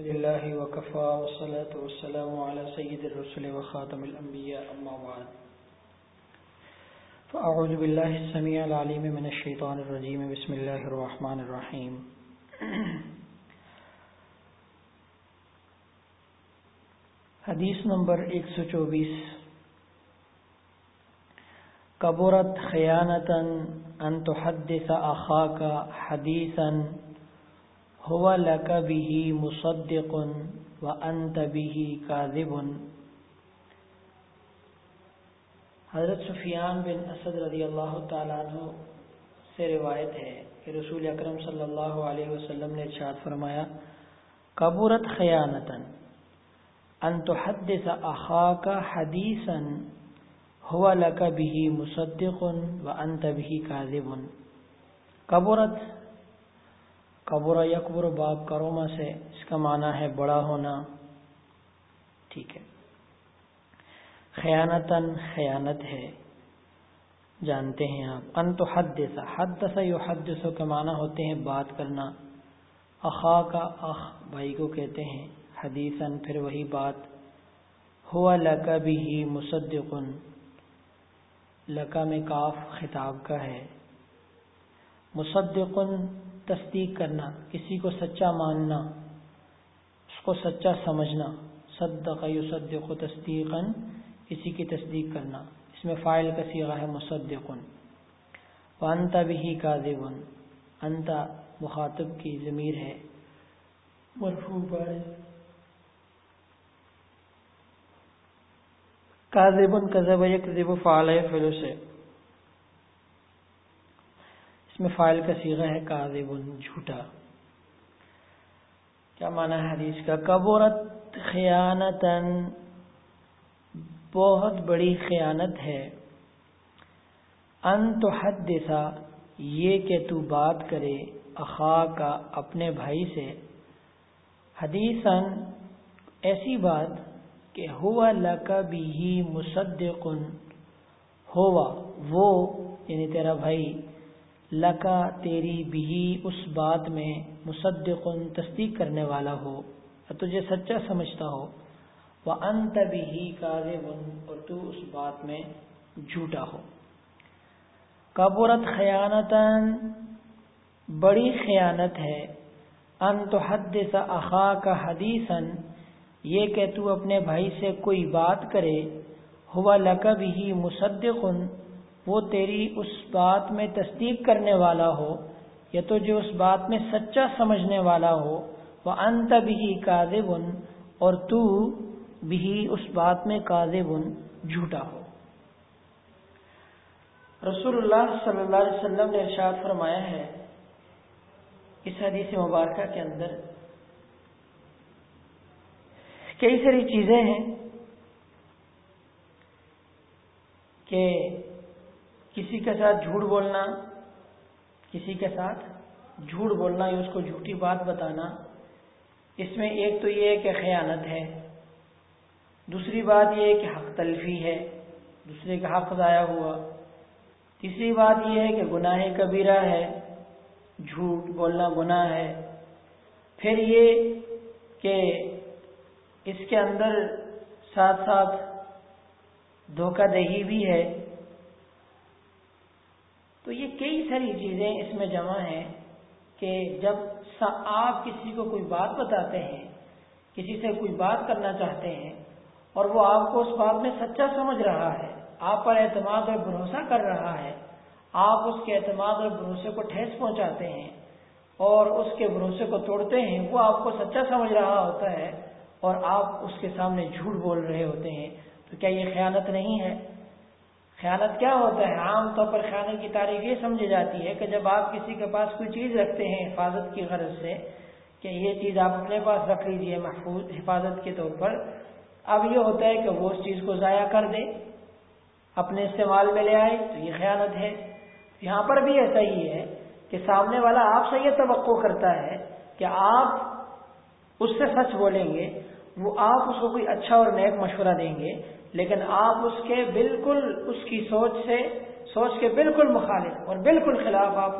لله وكفى والصلاة والسلام على سيد الرسل وخاتم الأنبياء أما بعد. فأعوذ بالله السميع العليم من الشيطان الرجيم. بسم الله الرحمن الرحيم. حدیث نمبر 124 کبرت خیانتا ان تحدث اخاك حديثا هو لك به مصدق وانت به كاذب. حضرت سفیان بن اسد رضی اللہ تعالیٰ عنہ سے روایت ہے کہ رسول اکرم صلی اللہ علیہ وسلم نے ارشاد فرمایا کبورت خیانتا ان تحدث اخاك حدیثا، هو لك به مصدق وانت به كاذب کبورت قبر یکبر باب کروما سے اس کا معنی ہے بڑا ہونا۔ ٹھیک ہے۔ خیانتاً خیانت ہے۔ جانتے ہیں آپ۔ ان تو حد حد یو حد کے معنی ہوتے ہیں بات کرنا۔ اخا کا اخ، بھائی کو کہتے ہیں۔ حدیثاً پھر وہی بات۔ ہوا لکا بھی ہی مصدقن لکا میں کاف خطاب کا ہے۔ مصدقن تصدیق کرنا، کسی کو سچا ماننا، اس کو سچا سمجھنا۔ صدق یصدق تصدیقا کسی کی تصدیق کرنا۔ اس میں فائل کا سیغہ ہے مصدق۔ وانت بھی کاذب۔ انت مخاطب کی ضمیر ہے۔ مرفوع کاذب کذب یکذب فعل فعل سے۔ میں فائل کا سیغہ ہے کاذب جھوٹا۔ کیا مانا ہے حدیث کا؟ کبورت خیانتا، بہت بڑی خیانت ہے۔ ان تو حد یہ کہ تو بات کرے اخا کا اپنے بھائی سے۔ حدیثاً ایسی بات کہ ہوا لکا بھی مصدقن ہوا وہ یعنی تیرا بھائی لکا تیری بھی اس بات میں مصدق تصدیق کرنے والا ہو تجھے سچا سمجھتا ہو۔ وہ انت بھی اور تو اس بات میں جھوٹا ہو۔ کبورت خیانت بڑی خیانت ہے۔ ان تو حد سا اخا کا حدیثن یہ کہ تو اپنے بھائی سے کوئی بات کرے۔ ہوا لکب ہی مصدق وہ تیری اس بات میں تصدیق کرنے والا ہو یا تو جو اس بات میں سچا سمجھنے والا ہو وہ انت بھی کاذب اور تو بھی اس بات میں کاذب جھوٹا ہو۔ رسول اللہ صلی اللہ علیہ وسلم نے ارشاد فرمایا ہے اس حدیث مبارکہ کے اندر، کئی ساری چیزیں ہیں کہ کسی کے ساتھ جھوٹ بولنا، کسی کے ساتھ جھوٹ بولنا یا اس کو جھوٹی بات بتانا، اس میں ایک تو یہ ہے کہ خیانت ہے، دوسری بات یہ ہے کہ حق تلفی ہے، دوسرے کا حق ضائع ہوا، تیسری بات یہ ہے کہ گناہ کبیرہ ہے، جھوٹ بولنا گناہ ہے۔ پھر یہ کہ اس کے اندر ساتھ ساتھ دھوکہ دہی بھی ہے تو یہ کئی ساری چیزیں اس میں جمع ہیں کہ جب آپ کسی کو کوئی بات بتاتے ہیں، کسی سے کوئی بات کرنا چاہتے ہیں، اور وہ آپ کو اس بات میں سچا سمجھ رہا ہے، آپ پر اعتماد اور بھروسہ کر رہا ہے، آپ اس کے اعتماد اور بھروسے کو ٹھیس پہنچاتے ہیں اور اس کے بھروسے کو توڑتے ہیں، وہ آپ کو سچا سمجھ رہا ہوتا ہے اور آپ اس کے سامنے جھوٹ بول رہے ہوتے ہیں۔ تو کیا یہ خیانت نہیں ہے؟ خیانت کیا ہوتا ہے؟ عام طور پر خیانت کی تعریف یہ سمجھی جاتی ہے کہ جب آپ کسی کے پاس کوئی چیز رکھتے ہیں حفاظت کی غرض سے کہ یہ چیز آپ اپنے پاس رکھ لیجیے محفوظ حفاظت کے طور پر، اب یہ ہوتا ہے کہ وہ اس چیز کو ضائع کر دے، اپنے استعمال میں لے آئے، تو یہ خیانت ہے۔ یہاں پر بھی ایسا ہی ہے کہ سامنے والا آپ سے یہ توقع کرتا ہے کہ آپ اس سے سچ بولیں گے وہ آپ اس کو کوئی اچھا اور نیک مشورہ دیں گے، لیکن آپ اس کے بالکل، اس کی سوچ سے، سوچ کے بالکل مخالف اور بالکل خلاف آپ